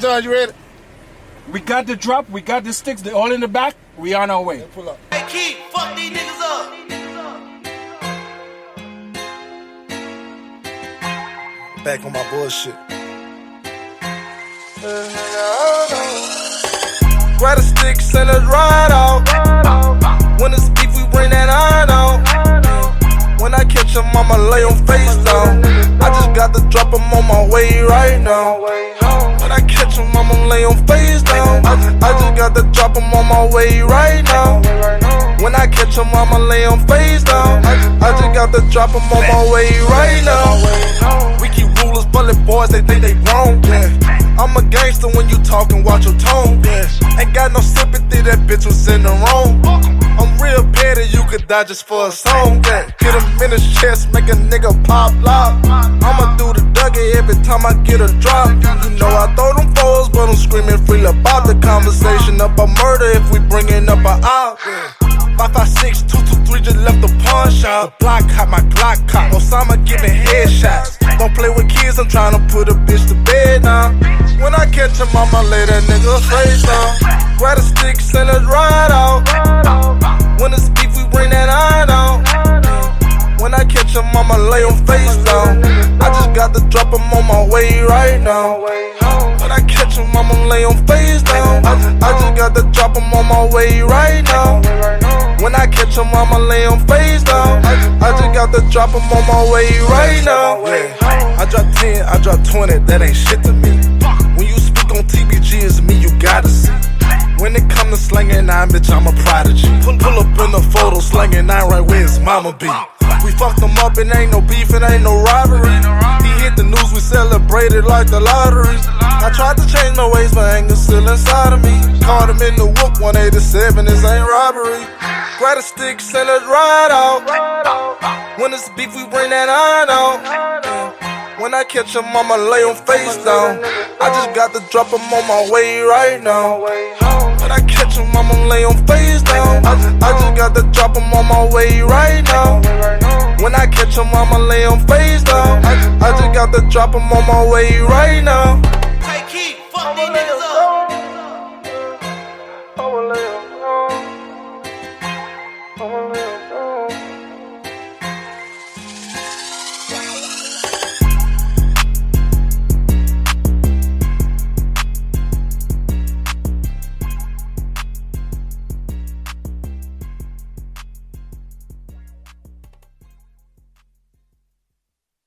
John, you ready? We got the drop, we got the sticks, they're all in the back. We on our way. Pull up. Hey, Keith, fuck these niggas up. Back on my bullshit. Grab a stick, send us right out. When it's beef, we bring that iron out. When I catch him, I'ma lay him face down. I just got to drop him on my way right now. When I catch him, I'ma lay him face down. I just, got to drop him on my way right now. When I catch him, I'ma lay him face down. I just, got to drop him on my way right now. We keep rulers, bullet boys, they think they wrong. Yeah. I'm a gangster when you talking, watch your tone. Yeah. Ain't got no sympathy, that bitch was in the wrong. Real petty, you could die just for a song. Yeah. Hit him in his chest, make a nigga pop lock. I'ma do the Dougie every time I get a drop. You know I throw them foes, but I'm screaming free about the conversation up a murder if we bringing up out. Yeah. Five five six two two three just left the pawn shop. The block hot, my Glock cop. Osama giving headshots. Don't play with kids, I'm trying to put a bitch to bed now. When I catch him, I'ma lay that nigga face down. Grab a stick, send us right out. When it's beef, we bring that iron out. When I catch him, I'ma lay him face down. I just got to drop him on my way right now. When I catch him, I'ma lay him face down. I just, got to drop him on my way right now. When I catch him, I'ma lay him face down. I just, got to drop him on my way right now. I drop 10, I drop 20, that ain't shit to me. Slanging nine right where his mama be. We fucked him up, and ain't no beef, and ain't no robbery. He hit the news, we celebrated like the lottery. I tried to change my ways, but anger still inside of me. Caught him in the whoop, 187, this ain't robbery. Grab a stick, send it right out. When it's beef, we bring that iron out. When I catch him, I'ma lay him face down. I just got to drop him on my way right now. I catch him, I'ma lay him face down. I just, I just got to drop him on my way right now. When I catch him, I'ma lay him face down. I just, I just got to drop him on my way right now. Hey, Keith, fuck these niggas up.